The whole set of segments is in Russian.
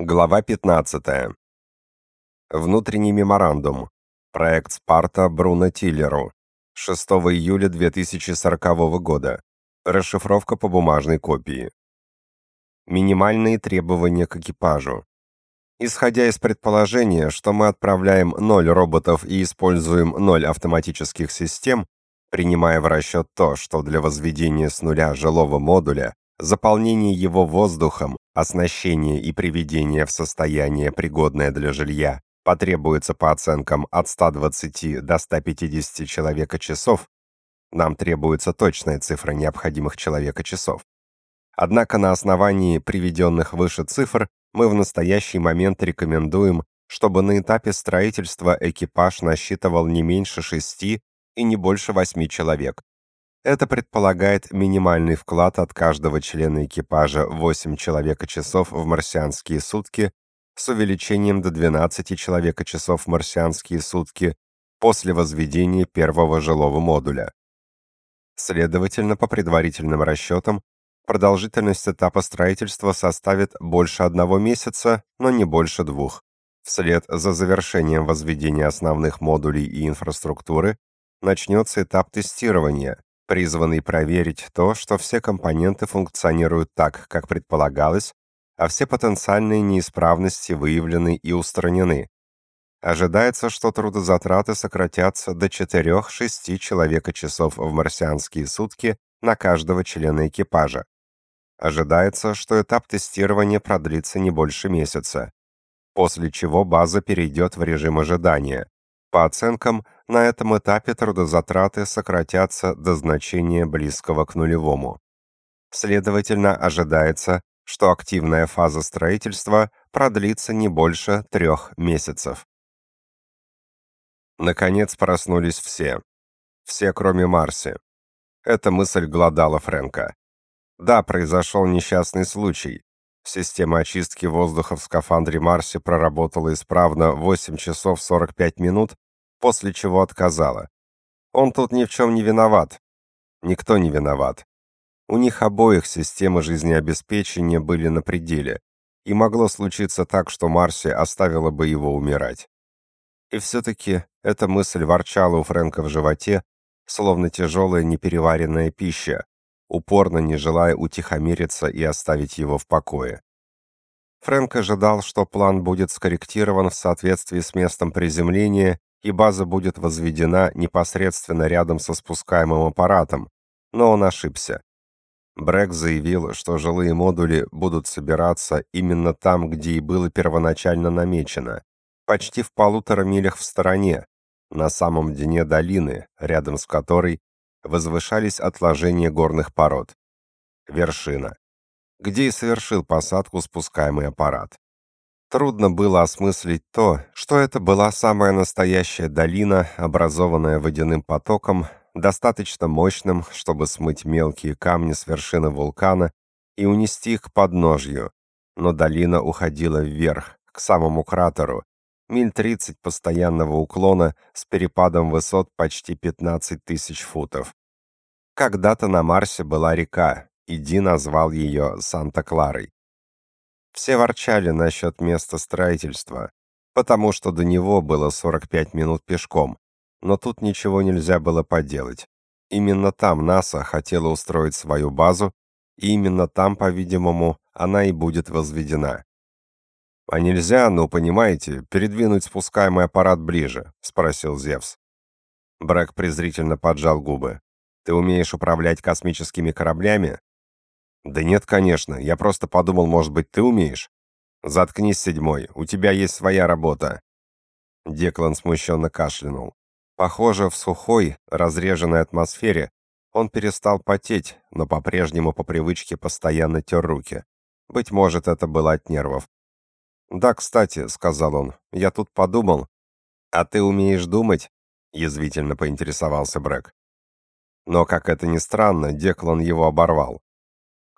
Глава 15. Внутренний меморандум. Проект Спарта Бруно Тиллеру. 6 июля 2040 года. Расшифровка по бумажной копии. Минимальные требования к экипажу. Исходя из предположения, что мы отправляем 0 роботов и используем 0 автоматических систем, принимая в расчет то, что для возведения с нуля жилого модуля заполнение его воздухом, оснащение и приведение в состояние, пригодное для жилья, потребуется по оценкам от 120 до 150 человека-часов, нам требуется точная цифра необходимых человека-часов. Однако на основании приведенных выше цифр мы в настоящий момент рекомендуем, чтобы на этапе строительства экипаж насчитывал не меньше 6 и не больше 8 человек. Это предполагает минимальный вклад от каждого члена экипажа 8 человека-часов в марсианские сутки с увеличением до 12 человека-часов в марсианские сутки после возведения первого жилого модуля. Следовательно, по предварительным расчетам, продолжительность этапа строительства составит больше одного месяца, но не больше двух. Вслед за завершением возведения основных модулей и инфраструктуры начнется этап тестирования, призванный проверить то, что все компоненты функционируют так, как предполагалось, а все потенциальные неисправности выявлены и устранены. Ожидается, что трудозатраты сократятся до 4-6 человека-часов в марсианские сутки на каждого члена экипажа. Ожидается, что этап тестирования продлится не больше месяца, после чего база перейдет в режим ожидания. По оценкам, на этом этапе трудозатраты сократятся до значения близкого к нулевому. Следовательно, ожидается, что активная фаза строительства продлится не больше трех месяцев. Наконец проснулись все. Все, кроме Марси. Эта мысль глодала Фрэнка. Да, произошел несчастный случай. Система очистки воздуха в скафандре Марси проработала исправно 8 часов 45 минут, после чего отказала. Он тут ни в чем не виноват. Никто не виноват. У них обоих системы жизнеобеспечения были на пределе, и могло случиться так, что Марси оставила бы его умирать. И все-таки эта мысль ворчала у Фрэнка в животе, словно тяжелая непереваренная пища, упорно не желая утихомириться и оставить его в покое. Фрэнк ожидал, что план будет скорректирован в соответствии с местом приземления и база будет возведена непосредственно рядом со спускаемым аппаратом, но он ошибся. Брэк заявил, что жилые модули будут собираться именно там, где и было первоначально намечено, почти в полутора милях в стороне, на самом дне долины, рядом с которой возвышались отложения горных пород. Вершина. Где и совершил посадку спускаемый аппарат. Трудно было осмыслить то, что это была самая настоящая долина, образованная водяным потоком, достаточно мощным, чтобы смыть мелкие камни с вершины вулкана и унести их к подножью. Но долина уходила вверх, к самому кратеру, миль 30 постоянного уклона с перепадом высот почти 15 тысяч футов. Когда-то на Марсе была река, и Ди назвал ее Санта-Кларой. Все ворчали насчет места строительства, потому что до него было 45 минут пешком, но тут ничего нельзя было поделать. Именно там НАСА хотела устроить свою базу, и именно там, по-видимому, она и будет возведена. «А нельзя, ну, понимаете, передвинуть спускаемый аппарат ближе?» — спросил Зевс. Брэк презрительно поджал губы. «Ты умеешь управлять космическими кораблями?» «Да нет, конечно. Я просто подумал, может быть, ты умеешь?» «Заткнись, седьмой. У тебя есть своя работа». Деклан смущенно кашлянул. Похоже, в сухой, разреженной атмосфере он перестал потеть, но по-прежнему по привычке постоянно тер руки. Быть может, это было от нервов. «Да, кстати», — сказал он, — «я тут подумал». «А ты умеешь думать?» — язвительно поинтересовался Брэк. Но, как это ни странно, Деклан его оборвал.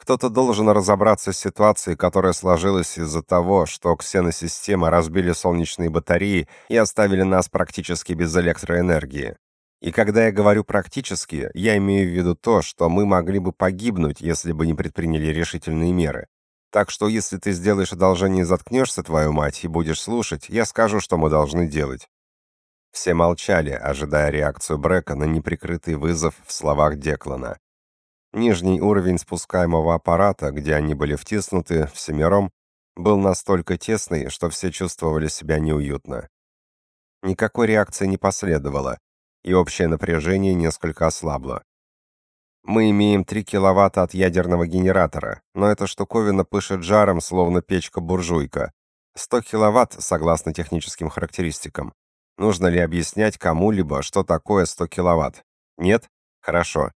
Кто-то должен разобраться с ситуацией, которая сложилась из-за того, что ксеносистемы разбили солнечные батареи и оставили нас практически без электроэнергии. И когда я говорю «практически», я имею в виду то, что мы могли бы погибнуть, если бы не предприняли решительные меры. Так что если ты сделаешь одолжение и заткнешься, твою мать, и будешь слушать, я скажу, что мы должны делать». Все молчали, ожидая реакцию Брека на неприкрытый вызов в словах Деклана. Нижний уровень спускаемого аппарата, где они были втиснуты всемиром, был настолько тесный, что все чувствовали себя неуютно. Никакой реакции не последовало, и общее напряжение несколько ослабло. Мы имеем 3 киловатта от ядерного генератора, но эта штуковина пышет жаром, словно печка-буржуйка. 100 киловатт, согласно техническим характеристикам. Нужно ли объяснять кому-либо, что такое 100 киловатт? Нет? Хорошо.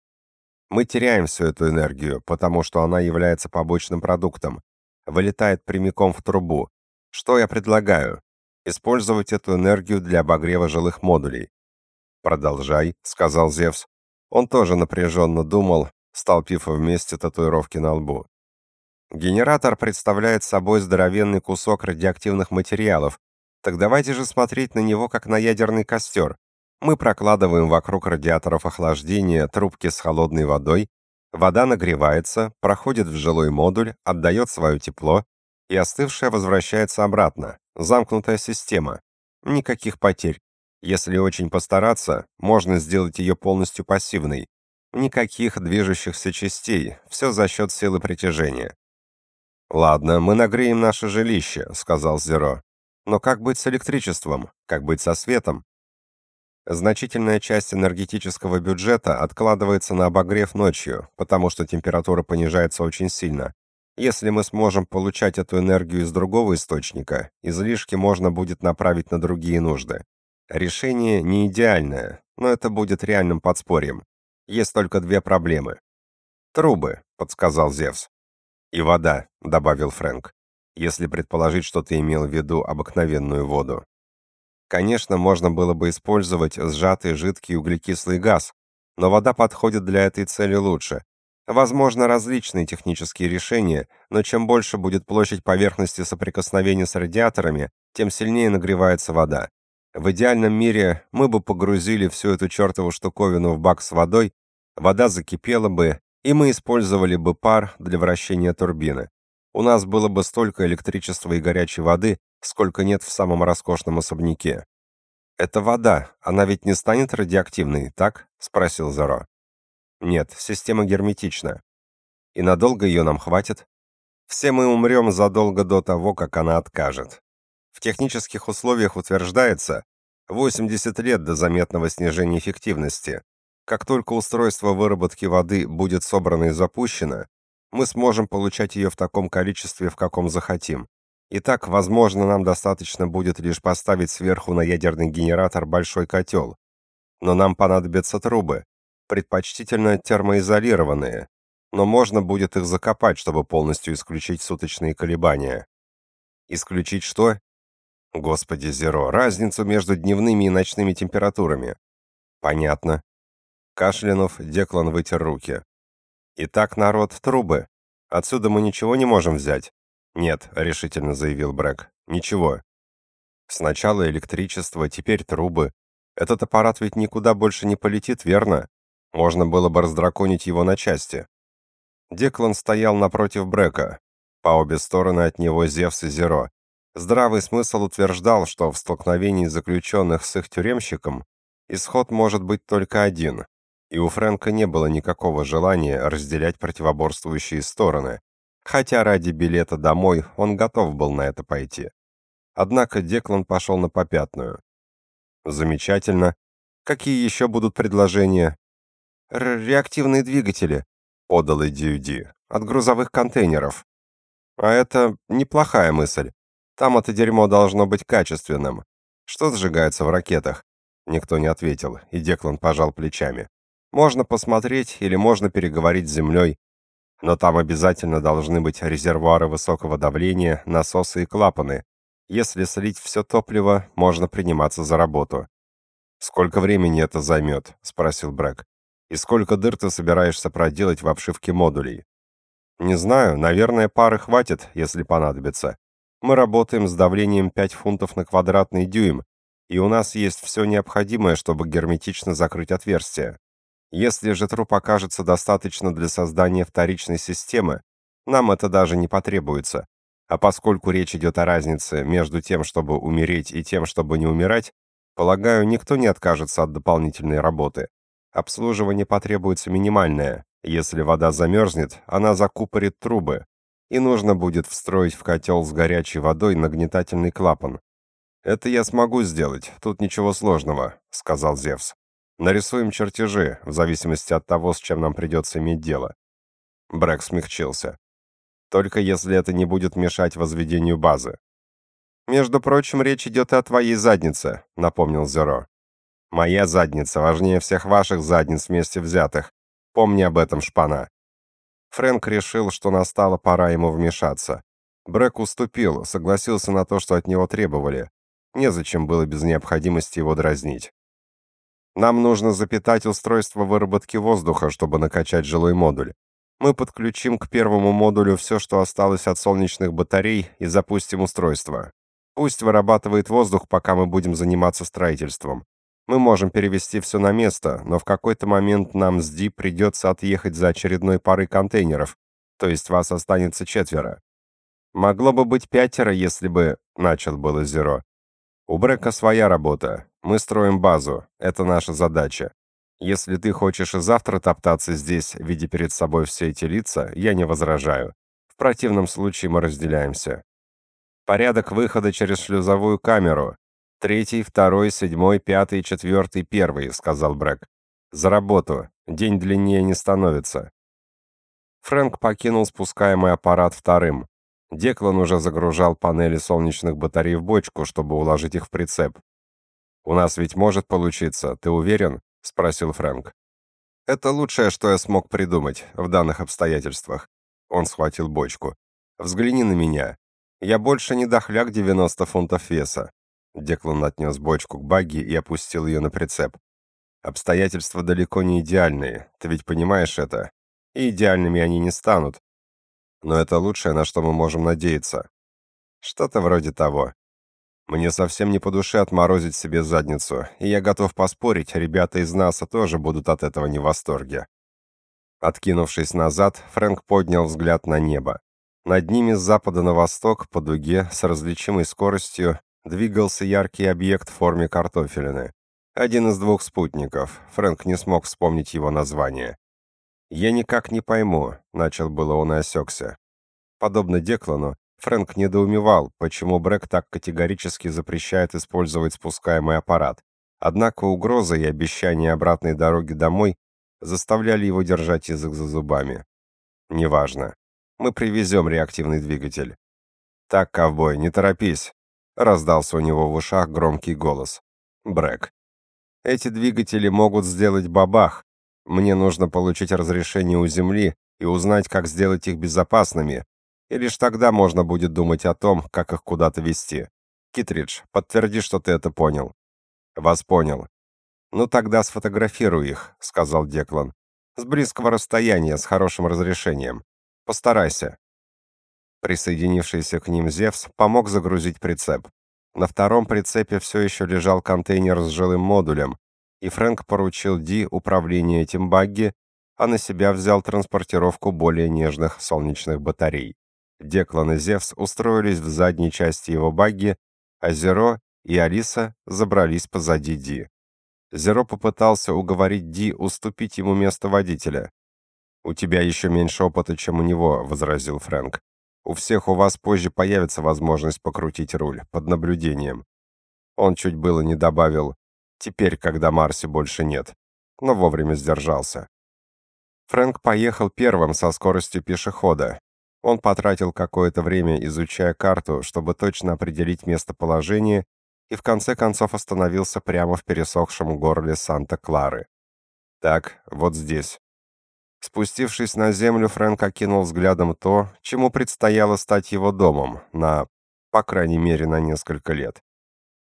Мы теряем всю эту энергию, потому что она является побочным продуктом, вылетает прямиком в трубу. Что я предлагаю? Использовать эту энергию для обогрева жилых модулей. Продолжай, сказал Зевс. Он тоже напряженно думал, столпив вместе татуировки на лбу. Генератор представляет собой здоровенный кусок радиоактивных материалов. Так давайте же смотреть на него как на ядерный костер. Мы прокладываем вокруг радиаторов охлаждения трубки с холодной водой, вода нагревается, проходит в жилой модуль, отдает свое тепло, и остывшая возвращается обратно. Замкнутая система. Никаких потерь. Если очень постараться, можно сделать ее полностью пассивной. Никаких движущихся частей, все за счет силы притяжения. «Ладно, мы нагреем наше жилище», — сказал Зеро. «Но как быть с электричеством? Как быть со светом?» Значительная часть энергетического бюджета откладывается на обогрев ночью, потому что температура понижается очень сильно. Если мы сможем получать эту энергию из другого источника, излишки можно будет направить на другие нужды. Решение не идеальное, но это будет реальным подспорьем. Есть только две проблемы. Трубы, подсказал Зевс. И вода, добавил Фрэнк. Если предположить, что ты имел в виду обыкновенную воду. Конечно, можно было бы использовать сжатый жидкий углекислый газ, но вода подходит для этой цели лучше. Возможно, различные технические решения, но чем больше будет площадь поверхности соприкосновения с радиаторами, тем сильнее нагревается вода. В идеальном мире мы бы погрузили всю эту чертову штуковину в бак с водой, вода закипела бы, и мы использовали бы пар для вращения турбины. У нас было бы столько электричества и горячей воды, сколько нет в самом роскошном особняке. Это вода, она ведь не станет радиоактивной, так? спросил Заро. Нет, система герметична. И надолго ее нам хватит? Все мы умрем задолго до того, как она откажет. В технических условиях утверждается 80 лет до заметного снижения эффективности. Как только устройство выработки воды будет собрано и запущено, мы сможем получать ее в таком количестве, в каком захотим. Итак, возможно, нам достаточно будет лишь поставить сверху на ядерный генератор большой котел. Но нам понадобятся трубы, предпочтительно термоизолированные, но можно будет их закопать, чтобы полностью исключить суточные колебания. Исключить что? Господи, Зеро, разницу между дневными и ночными температурами. Понятно. Кашлянув, Деклан вытер руки. Итак, народ, трубы. Отсюда мы ничего не можем взять. Нет, решительно заявил Брэк. Ничего. Сначала электричество, теперь трубы. Этот аппарат ведь никуда больше не полетит, верно? Можно было бы раздраконить его на части. Деклан стоял напротив Брека. По обе стороны от него Зевс и Зеро. Здравый смысл утверждал, что в столкновении заключенных с их тюремщиком исход может быть только один, и у Фрэнка не было никакого желания разделять противоборствующие стороны, хотя ради билета домой он готов был на это пойти. Однако Деклан пошел на попятную. Замечательно. Какие еще будут предложения? Р реактивные двигатели, подал идею от грузовых контейнеров. А это неплохая мысль. Там это дерьмо должно быть качественным. Что сжигается в ракетах? Никто не ответил, и Деклан пожал плечами. Можно посмотреть или можно переговорить с землей, но там обязательно должны быть резервуары высокого давления, насосы и клапаны. Если слить все топливо, можно приниматься за работу. Сколько времени это займет?» — спросил Брэк. И сколько дыр ты собираешься проделать в обшивке модулей? Не знаю, наверное, пары хватит, если понадобится. Мы работаем с давлением 5 фунтов на квадратный дюйм, и у нас есть все необходимое, чтобы герметично закрыть отверстие. Если же труп окажется достаточно для создания вторичной системы, Нам это даже не потребуется. А поскольку речь идет о разнице между тем, чтобы умереть, и тем, чтобы не умирать, полагаю, никто не откажется от дополнительной работы. Обслуживание потребуется минимальное. Если вода замерзнет, она закупорит трубы, и нужно будет встроить в котел с горячей водой нагнетательный клапан. «Это я смогу сделать, тут ничего сложного», — сказал Зевс. «Нарисуем чертежи, в зависимости от того, с чем нам придется иметь дело». Брэк смягчился. «Только если это не будет мешать возведению базы». «Между прочим, речь идет и о твоей заднице», — напомнил Зеро. «Моя задница важнее всех ваших задниц вместе взятых. Помни об этом, шпана». Фрэнк решил, что настала пора ему вмешаться. Брэк уступил, согласился на то, что от него требовали, Незачем было без необходимости его дразнить. Нам нужно запитать устройство выработки воздуха, чтобы накачать жилой модуль. Мы подключим к первому модулю все, что осталось от солнечных батарей, и запустим устройство. Пусть вырабатывает воздух, пока мы будем заниматься строительством. Мы можем перевести все на место, но в какой-то момент нам с Ди придется отъехать за очередной парой контейнеров, то есть вас останется четверо. Могло бы быть пятеро, если бы... Начал было Зеро. У Брека своя работа. Мы строим базу. Это наша задача. Если ты хочешь и завтра топтаться здесь, видя перед собой все эти лица, я не возражаю. В противном случае мы разделяемся. Порядок выхода через шлюзовую камеру. Третий, второй, седьмой, пятый, четвертый, первый, сказал Брэк. За работу. День длиннее не становится. Фрэнк покинул спускаемый аппарат вторым. Деклан уже загружал панели солнечных батарей в бочку, чтобы уложить их в прицеп. «У нас ведь может получиться, ты уверен?» — спросил Фрэнк. «Это лучшее, что я смог придумать в данных обстоятельствах». Он схватил бочку. «Взгляни на меня. Я больше не дохляк 90 фунтов веса». Деклан отнес бочку к багги и опустил ее на прицеп. «Обстоятельства далеко не идеальные, ты ведь понимаешь это? И идеальными они не станут, но это лучшее, на что мы можем надеяться. Что-то вроде того. Мне совсем не по душе отморозить себе задницу, и я готов поспорить, ребята из НАСА тоже будут от этого не в восторге. Откинувшись назад, Фрэнк поднял взгляд на небо. Над ними с запада на восток, по дуге, с различимой скоростью, двигался яркий объект в форме картофелины. Один из двух спутников. Фрэнк не смог вспомнить его название. «Я никак не пойму», — начал было он и осекся. Подобно Деклану, Фрэнк недоумевал, почему Брэк так категорически запрещает использовать спускаемый аппарат. Однако угроза и обещание обратной дороги домой заставляли его держать язык за зубами. «Неважно. Мы привезем реактивный двигатель». «Так, ковбой, не торопись», — раздался у него в ушах громкий голос. Брэк. «Эти двигатели могут сделать бабах, мне нужно получить разрешение у Земли и узнать, как сделать их безопасными, и лишь тогда можно будет думать о том, как их куда-то вести. Китридж, подтверди, что ты это понял. Вас понял. Ну тогда сфотографируй их, сказал Деклан. С близкого расстояния, с хорошим разрешением. Постарайся. Присоединившийся к ним Зевс помог загрузить прицеп. На втором прицепе все еще лежал контейнер с жилым модулем, и Фрэнк поручил Ди управление этим багги, а на себя взял транспортировку более нежных солнечных батарей. Деклан и Зевс устроились в задней части его багги, а Зеро и Алиса забрались позади Ди. Зеро попытался уговорить Ди уступить ему место водителя. «У тебя еще меньше опыта, чем у него», — возразил Фрэнк. «У всех у вас позже появится возможность покрутить руль, под наблюдением». Он чуть было не добавил теперь, когда Марси больше нет, но вовремя сдержался. Фрэнк поехал первым со скоростью пешехода. Он потратил какое-то время, изучая карту, чтобы точно определить местоположение, и в конце концов остановился прямо в пересохшем горле Санта-Клары. Так, вот здесь. Спустившись на землю, Фрэнк окинул взглядом то, чему предстояло стать его домом, на, по крайней мере, на несколько лет.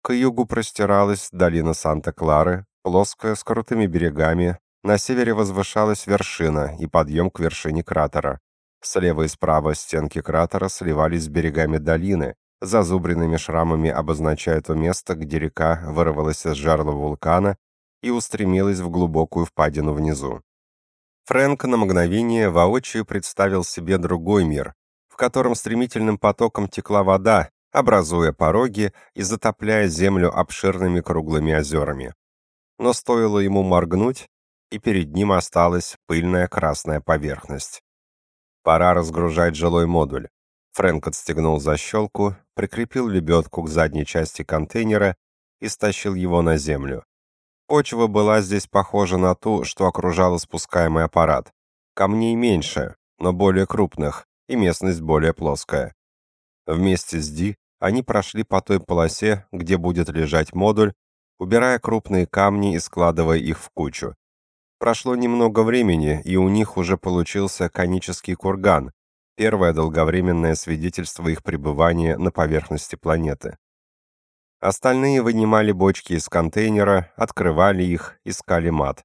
К югу простиралась долина Санта-Клары, плоская, с крутыми берегами. На севере возвышалась вершина и подъем к вершине кратера. Слева и справа стенки кратера сливались с берегами долины, зазубренными шрамами обозначая то место, где река вырвалась из жерла вулкана и устремилась в глубокую впадину внизу. Фрэнк на мгновение воочию представил себе другой мир, в котором стремительным потоком текла вода, образуя пороги и затопляя землю обширными круглыми озерами. Но стоило ему моргнуть, и перед ним осталась пыльная красная поверхность. Пора разгружать жилой модуль. Фрэнк отстегнул защелку, прикрепил лебедку к задней части контейнера и стащил его на землю. Почва была здесь похожа на ту, что окружала спускаемый аппарат. Камней меньше, но более крупных, и местность более плоская. Вместе с Ди они прошли по той полосе, где будет лежать модуль, убирая крупные камни и складывая их в кучу. Прошло немного времени, и у них уже получился конический курган, первое долговременное свидетельство их пребывания на поверхности планеты. Остальные вынимали бочки из контейнера, открывали их, искали мат.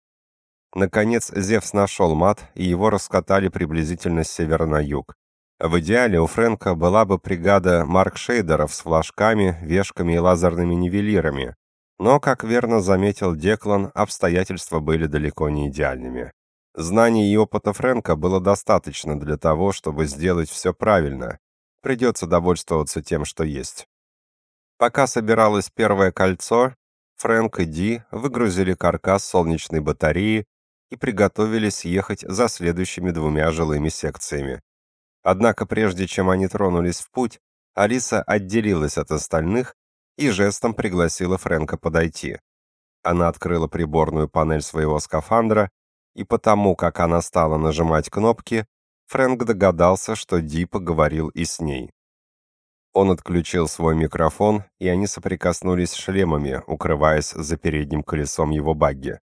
Наконец Зевс нашел мат, и его раскатали приблизительно с севера на юг. В идеале у Фрэнка была бы бригада маркшейдеров с флажками, вешками и лазерными нивелирами, но, как верно заметил Деклан, обстоятельства были далеко не идеальными. Знаний и опыта Фрэнка было достаточно для того, чтобы сделать все правильно. Придется довольствоваться тем, что есть. Пока собиралось первое кольцо, Фрэнк и Ди выгрузили каркас солнечной батареи и приготовились ехать за следующими двумя жилыми секциями. Однако прежде чем они тронулись в путь, Алиса отделилась от остальных и жестом пригласила Фрэнка подойти. Она открыла приборную панель своего скафандра, и потому, как она стала нажимать кнопки, Фрэнк догадался, что Ди поговорил и с ней. Он отключил свой микрофон, и они соприкоснулись шлемами, укрываясь за передним колесом его багги.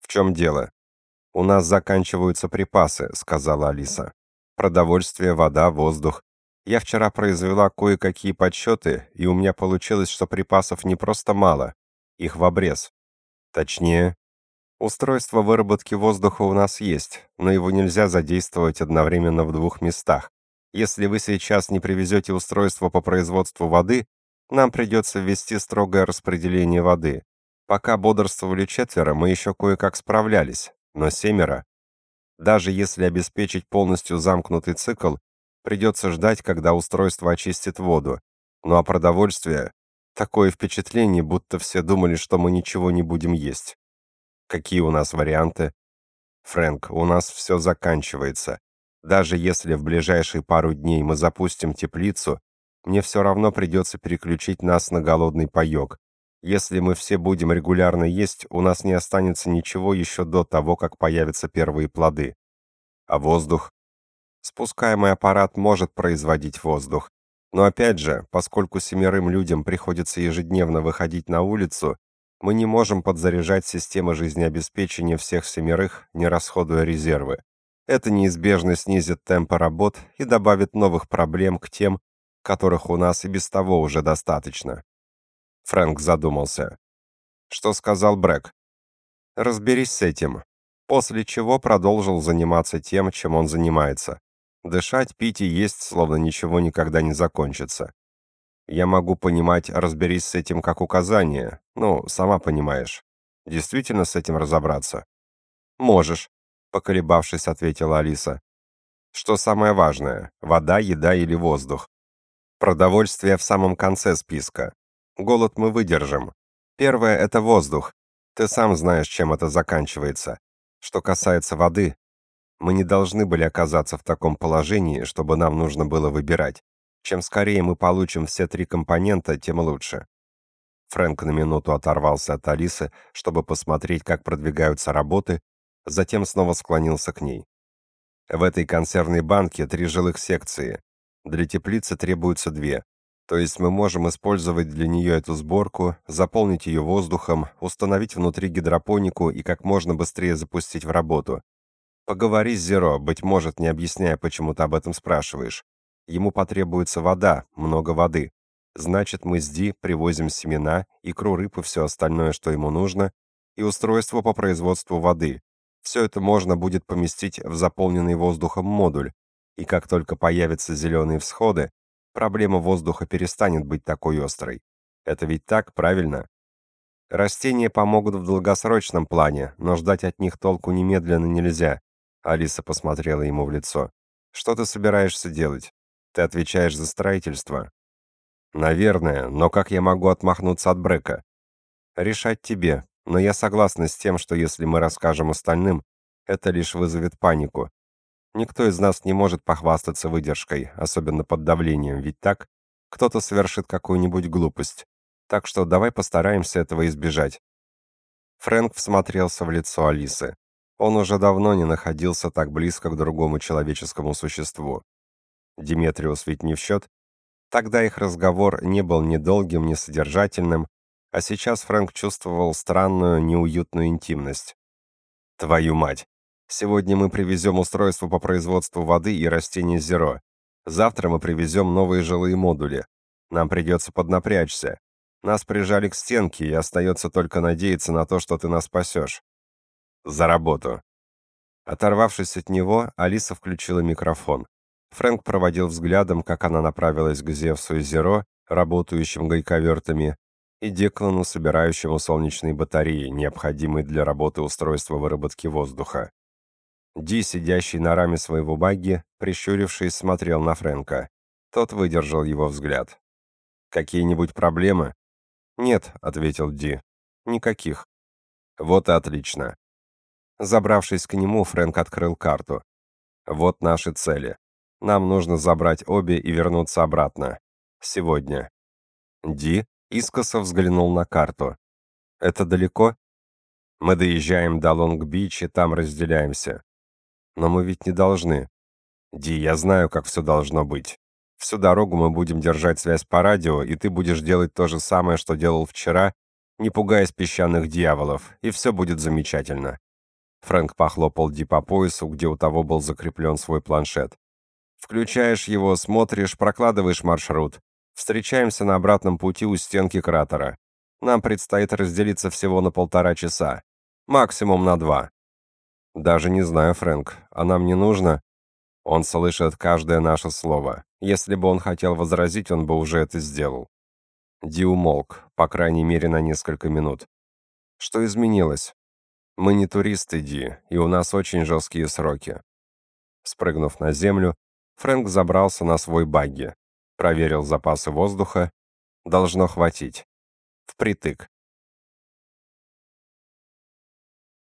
«В чем дело?» «У нас заканчиваются припасы», — сказала Алиса. «Продовольствие, вода, воздух. Я вчера произвела кое-какие подсчеты, и у меня получилось, что припасов не просто мало, их в обрез. Точнее, устройство выработки воздуха у нас есть, но его нельзя задействовать одновременно в двух местах. Если вы сейчас не привезете устройство по производству воды, нам придется ввести строгое распределение воды. Пока бодрствовали четверо, мы еще кое-как справлялись, но семеро. Даже если обеспечить полностью замкнутый цикл, Придется ждать, когда устройство очистит воду. Ну а продовольствие... Такое впечатление, будто все думали, что мы ничего не будем есть. Какие у нас варианты? Фрэнк, у нас все заканчивается. Даже если в ближайшие пару дней мы запустим теплицу, мне все равно придется переключить нас на голодный паёк. Если мы все будем регулярно есть, у нас не останется ничего еще до того, как появятся первые плоды. А воздух? Спускаемый аппарат может производить воздух. Но опять же, поскольку семерым людям приходится ежедневно выходить на улицу, мы не можем подзаряжать системы жизнеобеспечения всех семерых, не расходуя резервы. Это неизбежно снизит темпы работ и добавит новых проблем к тем, которых у нас и без того уже достаточно. Фрэнк задумался. Что сказал Брэк? Разберись с этим. После чего продолжил заниматься тем, чем он занимается. Дышать, пить и есть, словно ничего никогда не закончится. Я могу понимать, разберись с этим как указание. Ну, сама понимаешь. Действительно с этим разобраться? Можешь, поколебавшись, ответила Алиса. Что самое важное, вода, еда или воздух? Продовольствие в самом конце списка. Голод мы выдержим. Первое это воздух. Ты сам знаешь, чем это заканчивается. Что касается воды, мы не должны были оказаться в таком положении, чтобы нам нужно было выбирать. Чем скорее мы получим все три компонента, тем лучше. Фрэнк на минуту оторвался от Алисы, чтобы посмотреть, как продвигаются работы, затем снова склонился к ней. В этой консервной банке три жилых секции. Для теплицы требуются две. То есть мы можем использовать для нее эту сборку, заполнить ее воздухом, установить внутри гидропонику и как можно быстрее запустить в работу. Поговори с Зеро, быть может, не объясняя, почему ты об этом спрашиваешь. Ему потребуется вода, много воды. Значит, мы с Ди привозим семена, икру рыб и все остальное, что ему нужно, и устройство по производству воды. Все это можно будет поместить в заполненный воздухом модуль, и как только появятся зеленые всходы, проблема воздуха перестанет быть такой острой. Это ведь так, правильно? Растения помогут в долгосрочном плане, но ждать от них толку немедленно нельзя. Алиса посмотрела ему в лицо. «Что ты собираешься делать? Ты отвечаешь за строительство?» «Наверное, но как я могу отмахнуться от Брека?» «Решать тебе, но я согласна с тем, что если мы расскажем остальным, это лишь вызовет панику. Никто из нас не может похвастаться выдержкой, особенно под давлением, ведь так? Кто-то совершит какую-нибудь глупость. Так что давай постараемся этого избежать. Фрэнк всмотрелся в лицо Алисы. Он уже давно не находился так близко к другому человеческому существу. Диметриус ведь не в счет. Тогда их разговор не был ни долгим, ни содержательным, а сейчас Фрэнк чувствовал странную, неуютную интимность. «Твою мать! Сегодня мы привезем устройство по производству воды и растений Зеро. Завтра мы привезем новые жилые модули. Нам придется поднапрячься. Нас прижали к стенке, и остается только надеяться на то, что ты нас спасешь. За работу. Оторвавшись от него, Алиса включила микрофон. Фрэнк проводил взглядом, как она направилась к Зевсу и Зеро, работающим гайковертами, и Деклану, собирающему солнечные батареи, необходимые для работы устройства выработки воздуха. Ди, сидящий на раме своего багги, прищурившись, смотрел на Фрэнка. Тот выдержал его взгляд. «Какие-нибудь проблемы?» «Нет», — ответил Ди. «Никаких». «Вот и отлично». Забравшись к нему, Фрэнк открыл карту. «Вот наши цели. Нам нужно забрать обе и вернуться обратно. Сегодня». Ди искоса взглянул на карту. «Это далеко?» «Мы доезжаем до Лонг-Бич и там разделяемся». «Но мы ведь не должны». «Ди, я знаю, как все должно быть». Всю дорогу мы будем держать связь по радио, и ты будешь делать то же самое, что делал вчера, не пугаясь песчаных дьяволов, и все будет замечательно». Фрэнк похлопал Ди по поясу, где у того был закреплен свой планшет. «Включаешь его, смотришь, прокладываешь маршрут. Встречаемся на обратном пути у стенки кратера. Нам предстоит разделиться всего на полтора часа. Максимум на два». «Даже не знаю, Фрэнк, а нам не нужно?» Он слышит каждое наше слово. Если бы он хотел возразить, он бы уже это сделал. Ди умолк, по крайней мере, на несколько минут. Что изменилось? Мы не туристы, Ди, и у нас очень жесткие сроки. Спрыгнув на землю, Фрэнк забрался на свой багги, проверил запасы воздуха. Должно хватить. Впритык.